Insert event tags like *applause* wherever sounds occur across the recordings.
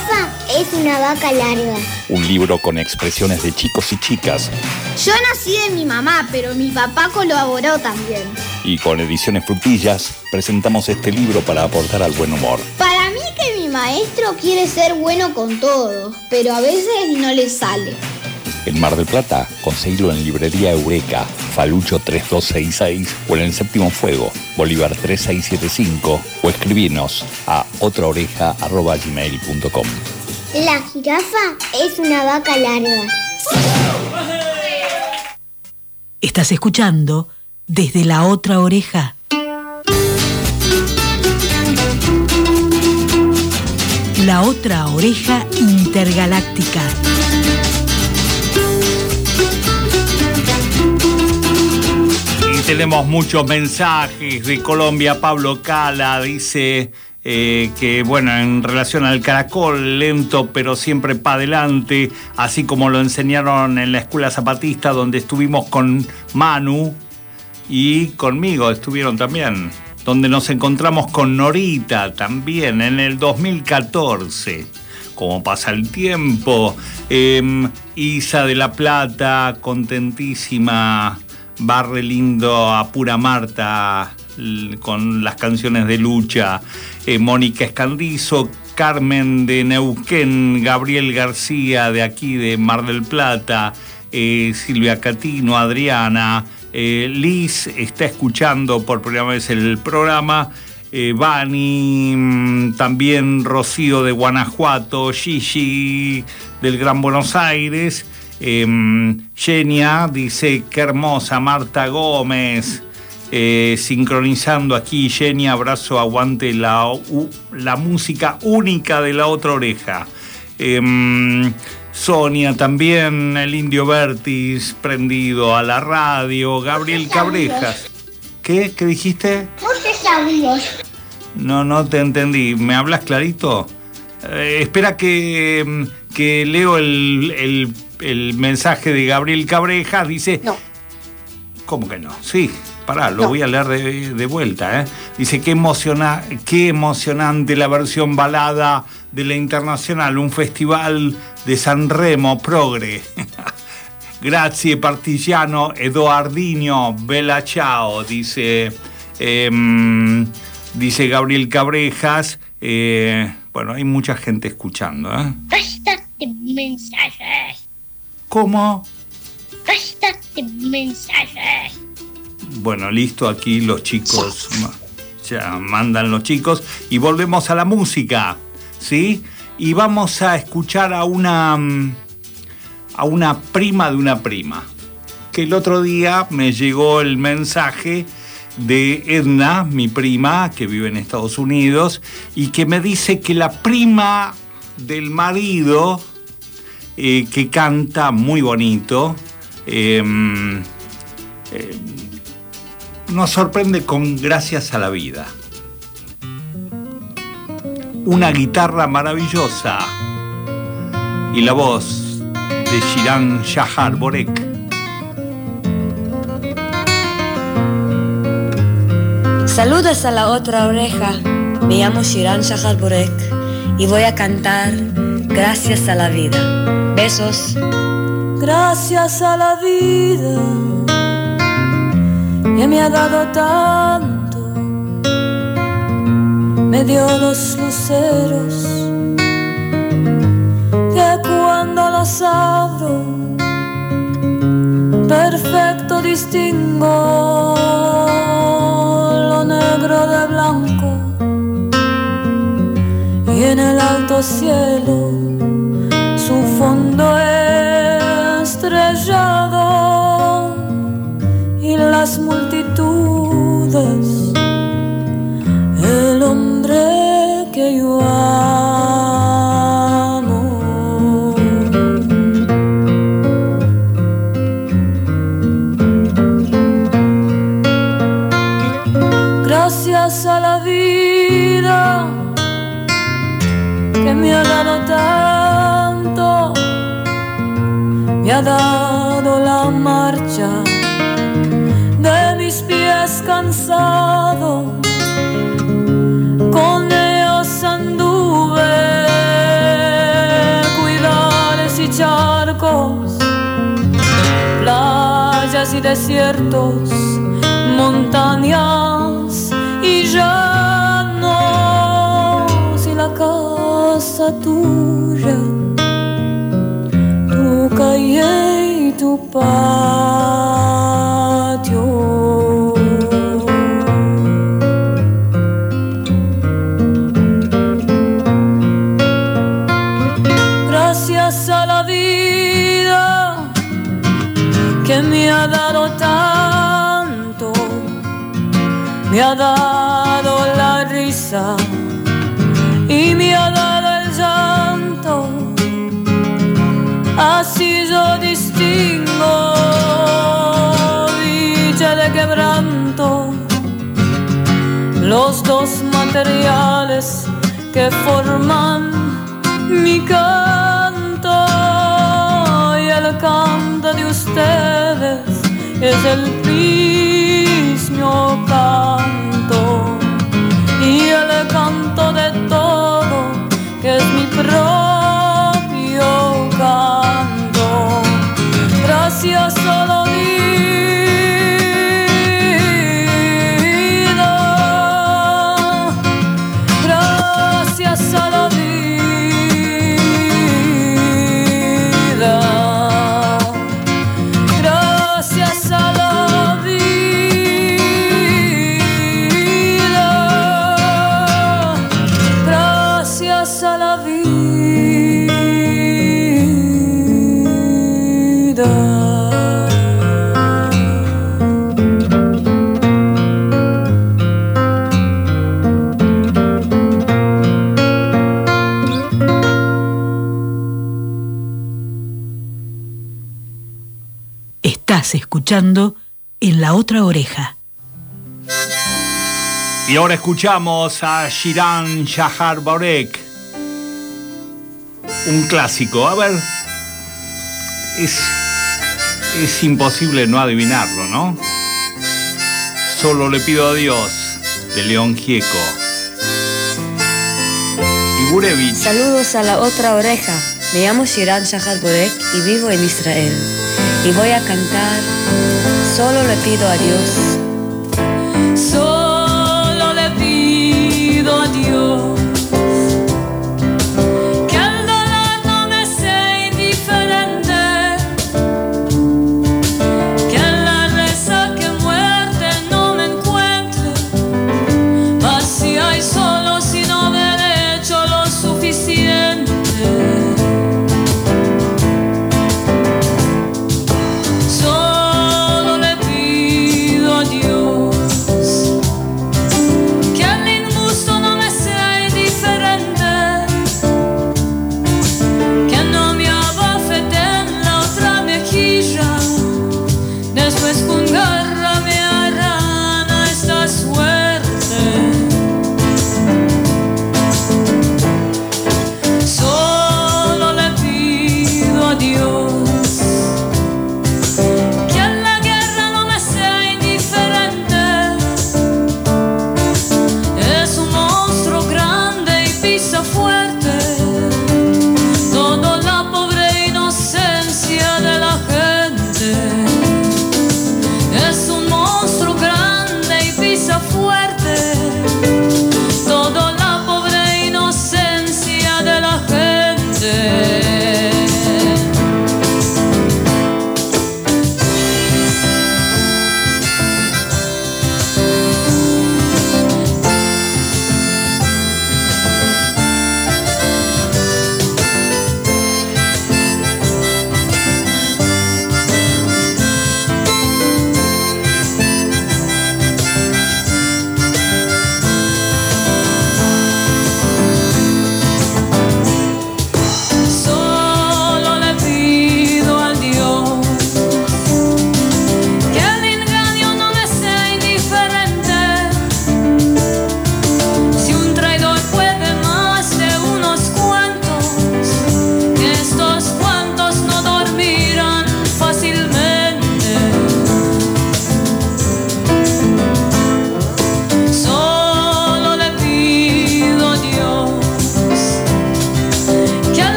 jirafa es una vaca larga. Un libro con expresiones de chicos y chicas. Yo nací de mi mamá, pero mi papá colaboró también. Y con Ediciones Frutillas presentamos este libro para aportar al buen humor. Para mí que mi maestro quiere ser bueno con todos, pero a veces no le sale. En Mar del Plata, conseguilo en Librería Eureka, Falucho 3266 o en el Séptimo Fuego, Bolívar 3675 o escribirnos a otraoreja.gmail.com La jirafa es una vaca larga. Estás escuchando desde la otra oreja. La otra oreja intergaláctica. Tenemos muchos mensajes de Colombia. Pablo Cala dice eh, que, bueno, en relación al caracol, lento pero siempre para adelante, así como lo enseñaron en la escuela zapatista donde estuvimos con Manu y conmigo estuvieron también, donde nos encontramos con Norita también en el 2014 como pasa el tiempo. Em, Isa de la Plata, contentísima Barre Lindo a Pura Marta con las canciones de lucha, eh, Mónica Escandizo, Carmen de Neuquén, Gabriel García de aquí de Mar del Plata, eh, Silvia Catino, Adriana, eh, Liz está escuchando por primera vez el programa, Vani, mm, también Rocío de Guanajuato, Gigi del Gran Buenos Aires, Eh, Genia dice, qué hermosa Marta Gómez. Eh, sincronizando aquí, Genia, abrazo, aguante la, la música única de la otra oreja. Em, Sonia también, el Indio Vertis prendido a la radio, Gabriel Cabrejas. ¿Qué? ¿Qué dijiste? No, no te entendí. ¿Me hablas clarito? Eh, espera que, em, que leo el, el el mensaje de Gabriel Cabrejas, dice... No. ¿Cómo que no? Sí, pará, lo voy a leer de, vuelta. ¿eh? Dice, qué, emociona, qué emocionante la versión balada de la Internacional, un festival de San Remo, progre. *laughs* Grazie partigiano Eduardino, bella ciao, dice, em, dice Gabriel Cabrejas. Eh, bueno, hay mucha gente escuchando. ¿eh? mensajes. ¿Cómo? Bastante mensajes. Bueno, listo, aquí los chicos ya mandan los chicos y volvemos a la música, ¿sí? Y vamos a escuchar a una a una prima de una prima. Que el otro día me llegó el mensaje de Edna, mi prima, que vive en Estados Unidos, y que me dice que la prima del marido eh, que canta muy bonito. Em, em, nos sorprende con Gracias a la Vida. Una guitarra maravillosa y la voz de Shiran Shahar Borek. Saludos a la otra oreja. Me llamo Shiran Shahar Borek y voy a cantar Gracias a la vida. Besos. Gracias a la vida que me ha dado tanto. Me dio los luceros que cuando los abro, perfecto distingo lo negro de blanco y en el alto cielo struggle que forman mi escuchando en la otra oreja. Y ahora escuchamos a Shiran Shahar Borek. Un clásico. A ver. Es, es imposible no adivinarlo, ¿no? Solo le pido a Dios, de León Gieco. Y Gurevich. Saludos a la otra oreja. Me llamo Shiran Shahar Borek y vivo en Israel. Y voy a cantar Solo le pido a Dios.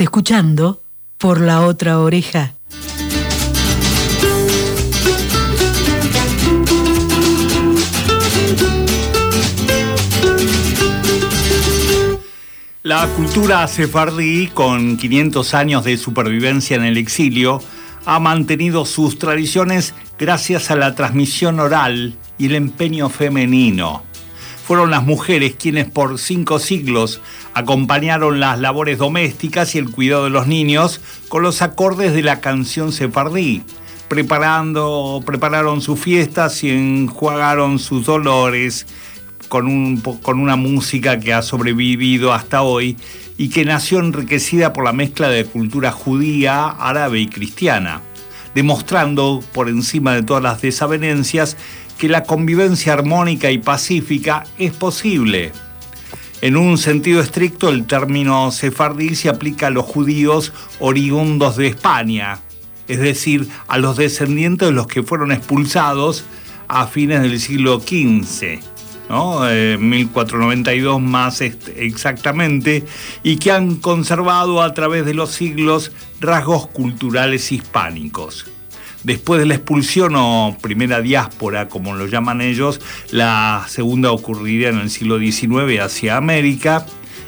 Escuchando por la otra oreja. La cultura sefardí, con 500 años de supervivencia en el exilio, ha mantenido sus tradiciones gracias a la transmisión oral y el empeño femenino. Fueron las mujeres quienes por cinco siglos acompañaron las labores domésticas y el cuidado de los niños con los acordes de la canción sefardí, preparando, prepararon sus fiestas y enjuagaron sus dolores con, un, con una música que ha sobrevivido hasta hoy y que nació enriquecida por la mezcla de cultura judía, árabe y cristiana, demostrando por encima de todas las desavenencias que la convivencia armónica y pacífica es posible. En un sentido estricto, el término sefardí se aplica a los judíos oriundos de España, es decir, a los descendientes de los que fueron expulsados a fines del siglo XV. 1492 eh, más exactamente, y que han conservado a través de los siglos rasgos culturales hispánicos. Después de la expulsión o primera diáspora, como lo llaman ellos, la segunda ocurriría en el siglo XIX hacia América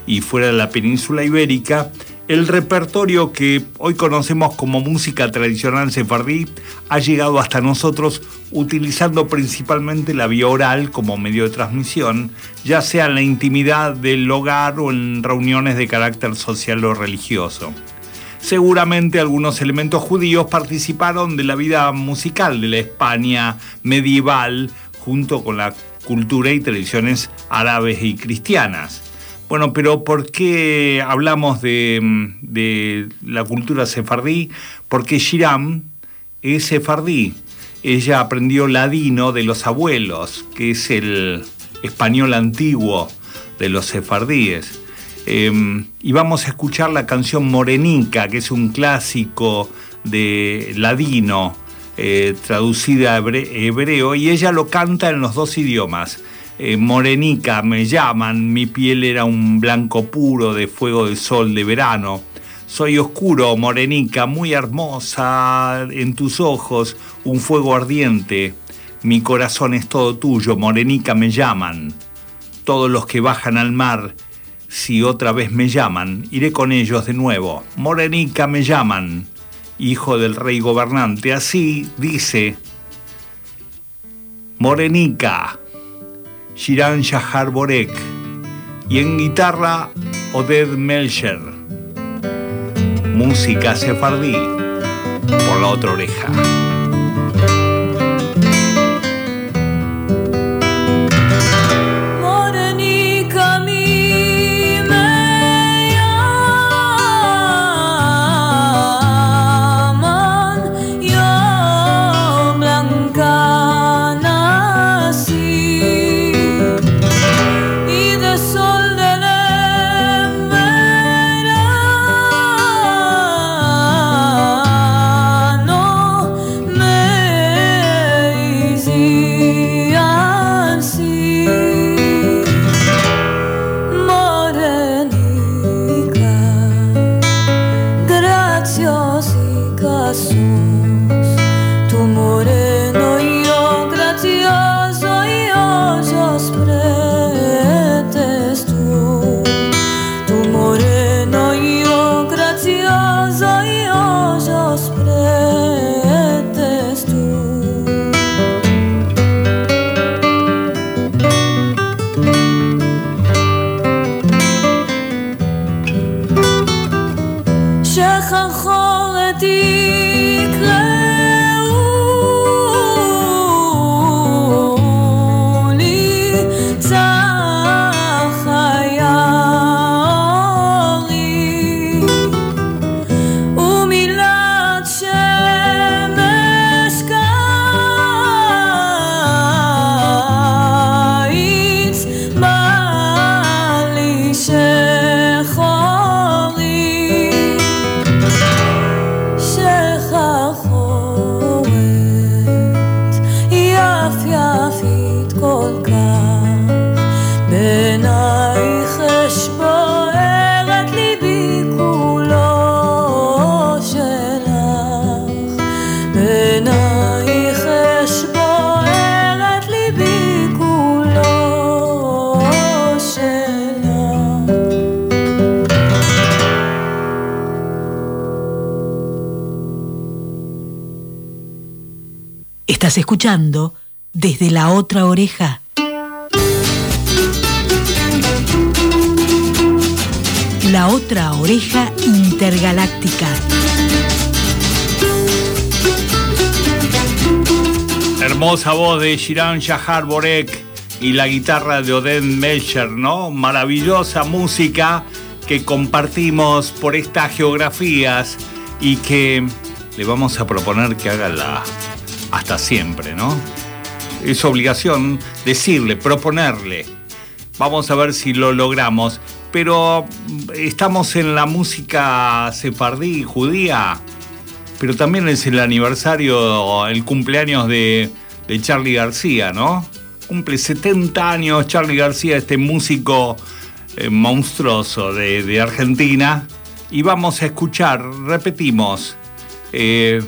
y fuera de la península ibérica, el repertorio que hoy conocemos como música tradicional sefardí ha llegado hasta nosotros utilizando principalmente la vía oral como medio de transmisión, ya sea en la intimidad del hogar o en reuniones de carácter social o religioso. Seguramente algunos elementos judíos participaron de la vida musical de la España medieval junto con la cultura y tradiciones árabes y cristianas. Bueno, pero ¿por qué hablamos de, la cultura sefardí? Porque Shiram es sefardí. Ella aprendió ladino de los abuelos, que es el español antiguo de los sefardíes. Em, y vamos a escuchar la canción Morenica, que es un clásico de ladino, eh, traducida a hebreo, y ella lo canta en los dos idiomas. Eh, morenica me llaman, mi piel era un blanco puro de fuego de sol de verano. Soy oscuro, morenica, muy hermosa, en tus ojos un fuego ardiente. Mi corazón es todo tuyo, morenica me llaman. Todos los que bajan al mar, si otra vez me llaman, iré con ellos de nuevo. Morenica me llaman, hijo del rey gobernante. Así dice, Morenica. Shiran Shahar Borek y en guitarra Oded Melcher. Música sefardí por la otra oreja. Desde la otra oreja. La otra oreja intergaláctica. Hermosa voz de Shiran Shahar Borek y la guitarra de Oden Melcher, ¿no? Maravillosa música que compartimos por estas geografías y que le vamos a proponer que haga la hasta siempre, ¿no? Es obligación decirle, proponerle. Vamos a ver si lo logramos. Pero estamos en la música sefardí, judía, pero también es el aniversario, el cumpleaños de, de Charlie García, ¿no? Cumple 70 años Charlie García, este músico eh, monstruoso de, de, Argentina. Y vamos a escuchar, repetimos, eh,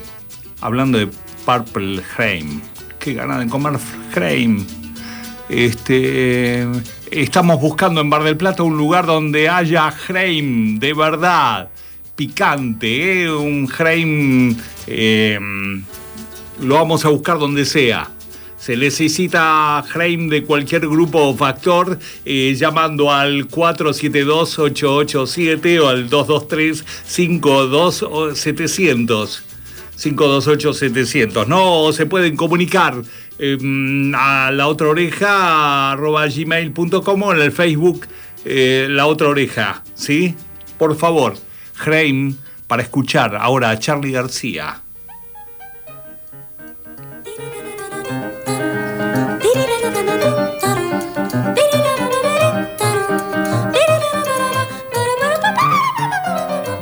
hablando de Purple Haim. Qué ganas de comer Haim. Este, estamos buscando en Bar del Plata un lugar donde haya Haim de verdad, picante, ¿eh? un Haim. Eh, lo vamos a buscar donde sea. Se necesita Haim de cualquier grupo o factor eh, llamando al 472-887 o al 223-52-700. 528-700. No se pueden comunicar eh, a la otra oreja arroba gmail.com o en el Facebook eh, La Otra Oreja. ¿Sí? Por favor, Jaime, para escuchar ahora a Charlie García.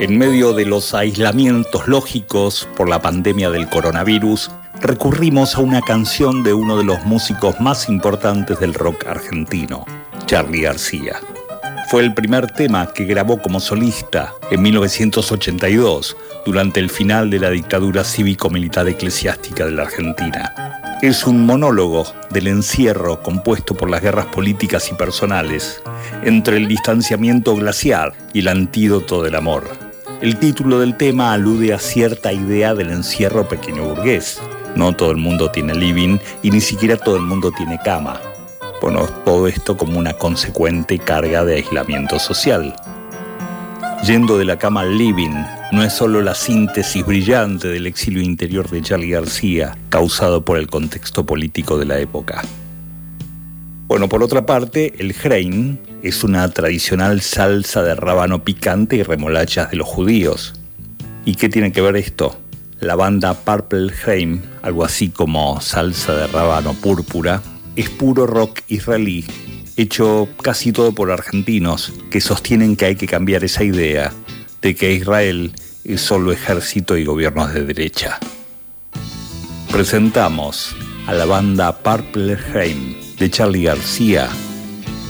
En medio de los aislamientos lógicos por la pandemia del coronavirus, recurrimos a una canción de uno de los músicos más importantes del rock argentino, Charlie García. Fue el primer tema que grabó como solista en 1982, durante el final de la dictadura cívico-militar eclesiástica de la Argentina. Es un monólogo del encierro compuesto por las guerras políticas y personales, entre el distanciamiento glaciar y el antídoto del amor. El título del tema alude a cierta idea del encierro pequeño burgués. No todo el mundo tiene living y ni siquiera todo el mundo tiene cama. Bueno, todo esto como una consecuente carga de aislamiento social. Yendo de la cama al living no es solo la síntesis brillante del exilio interior de Charlie García, causado por el contexto político de la época. Bueno, por otra parte, el Hrein es una tradicional salsa de rábano picante y remolachas de los judíos. ¿Y qué tiene que ver esto? La banda Purple Hrein, algo así como salsa de rábano púrpura, es puro rock israelí, hecho casi todo por argentinos, que sostienen que hay que cambiar esa idea de que Israel es solo ejército y gobiernos de derecha. Presentamos a la banda Purple Hrein de Charlie García,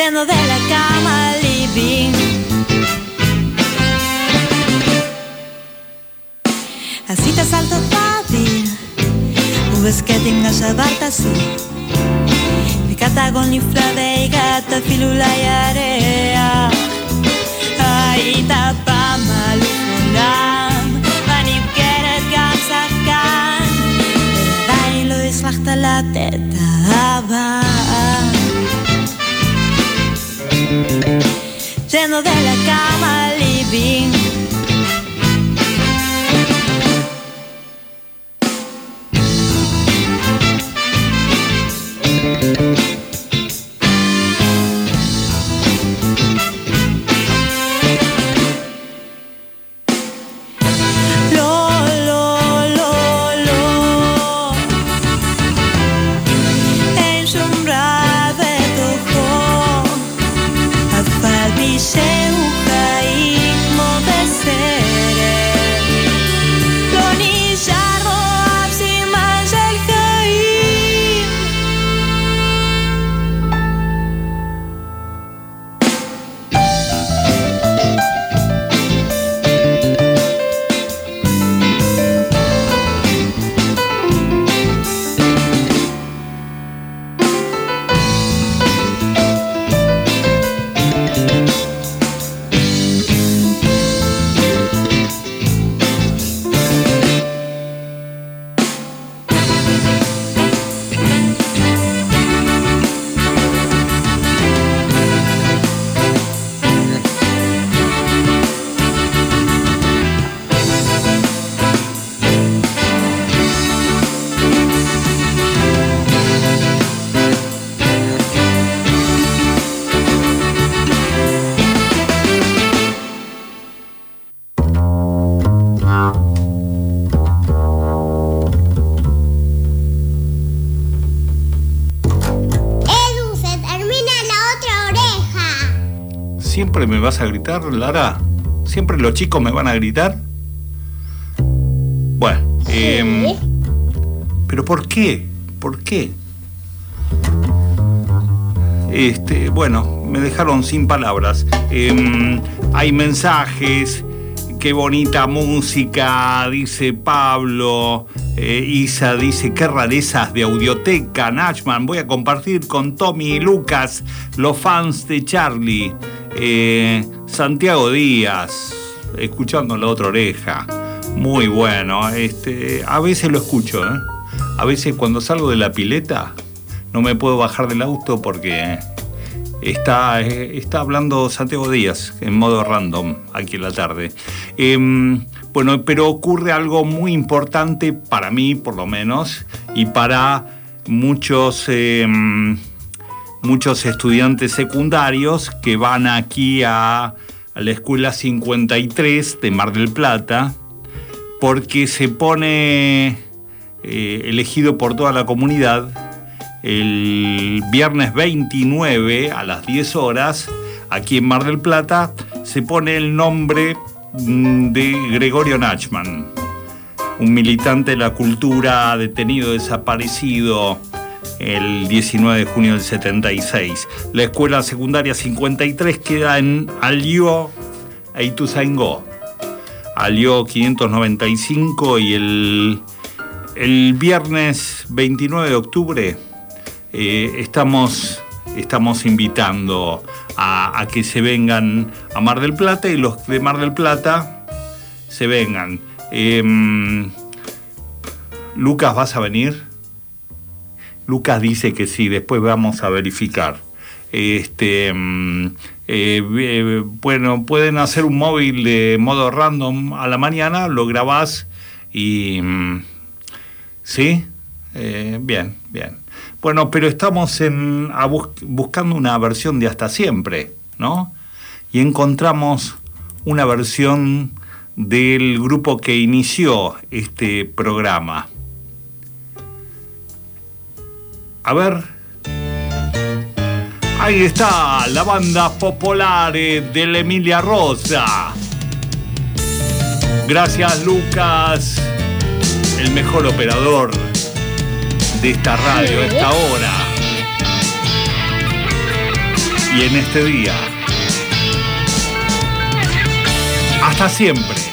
seno de la cama al living. Así te salto fácil, uvez que tinga xabarta sí. Mi cata con lifra de gata filula y area. Ahí tapa malufulam, vanip keret gamsakan. Bailo y slachta la teta. Yendo de la cama me vas a gritar, Lara? ¿Siempre los chicos me van a gritar? Bueno, em, ¿pero por qué? ¿Por qué? Este, bueno, me dejaron sin palabras. Em, hay mensajes, qué bonita música, dice Pablo. Eh, Isa dice, qué rarezas de audioteca, Nachman. Voy a compartir con Tommy y Lucas, los fans de Charlie. Eh, Santiago Díaz, escuchando la otra oreja. Muy bueno. Este, a veces lo escucho, ¿eh? A veces cuando salgo de la pileta no me puedo bajar del auto porque está, está hablando Santiago Díaz en modo random aquí en la tarde. Em, bueno, pero ocurre algo muy importante para mí, por lo menos, y para muchos, em, muchos estudiantes secundarios que van aquí a, la Escuela 53 de Mar del Plata, porque se pone eh, elegido por toda la comunidad el viernes 29 a las 10 horas, aquí en Mar del Plata, se pone el nombre mm, de Gregorio Nachman, un militante de la cultura detenido, desaparecido el 19 de junio del 76. La escuela secundaria 53 queda en Alió e Ituzaingó. Alió 595 y el, el viernes 29 de octubre eh, estamos, estamos invitando a, que se vengan a Mar del Plata y los de Mar del Plata se vengan. Em, Lucas, ¿vas a venir? Lucas dice que sí, después vamos a verificar. Este, em, eh, eh, bueno, pueden hacer un móvil de modo random a la mañana, lo grabás y... Em, ¿Sí? bien, bien. Bueno, pero estamos en, buscando una versión de hasta siempre, ¿no? Y encontramos una versión del grupo que inició este programa. A ver. Ahí está la banda popular de la Emilia Rosa. Gracias Lucas, el mejor operador de esta radio, a esta hora y en este día. Hasta siempre.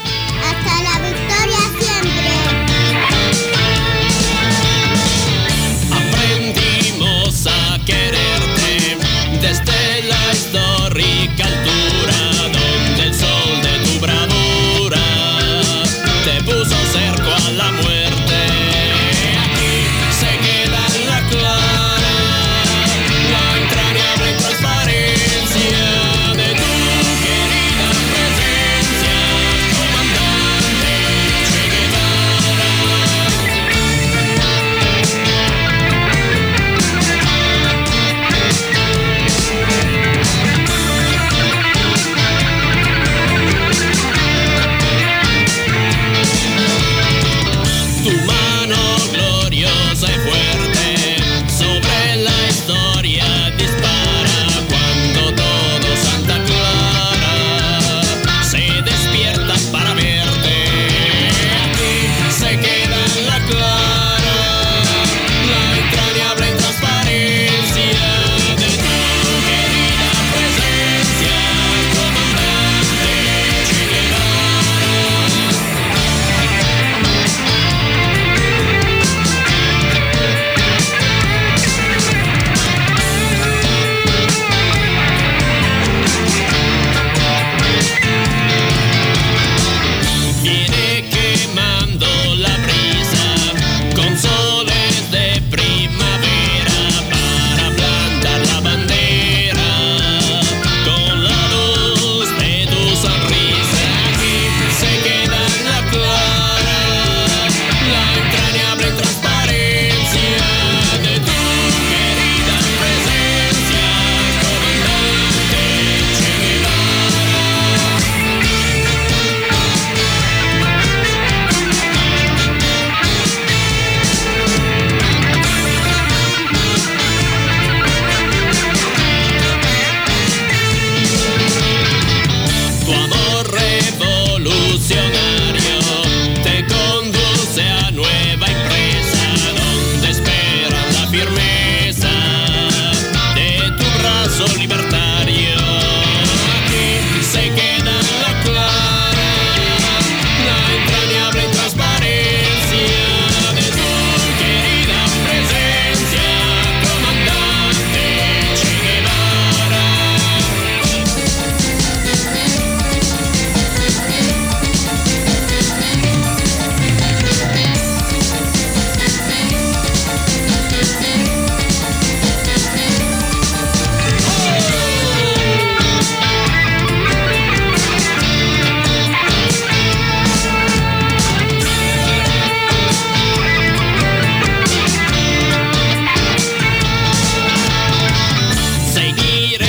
need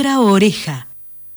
otra oreja.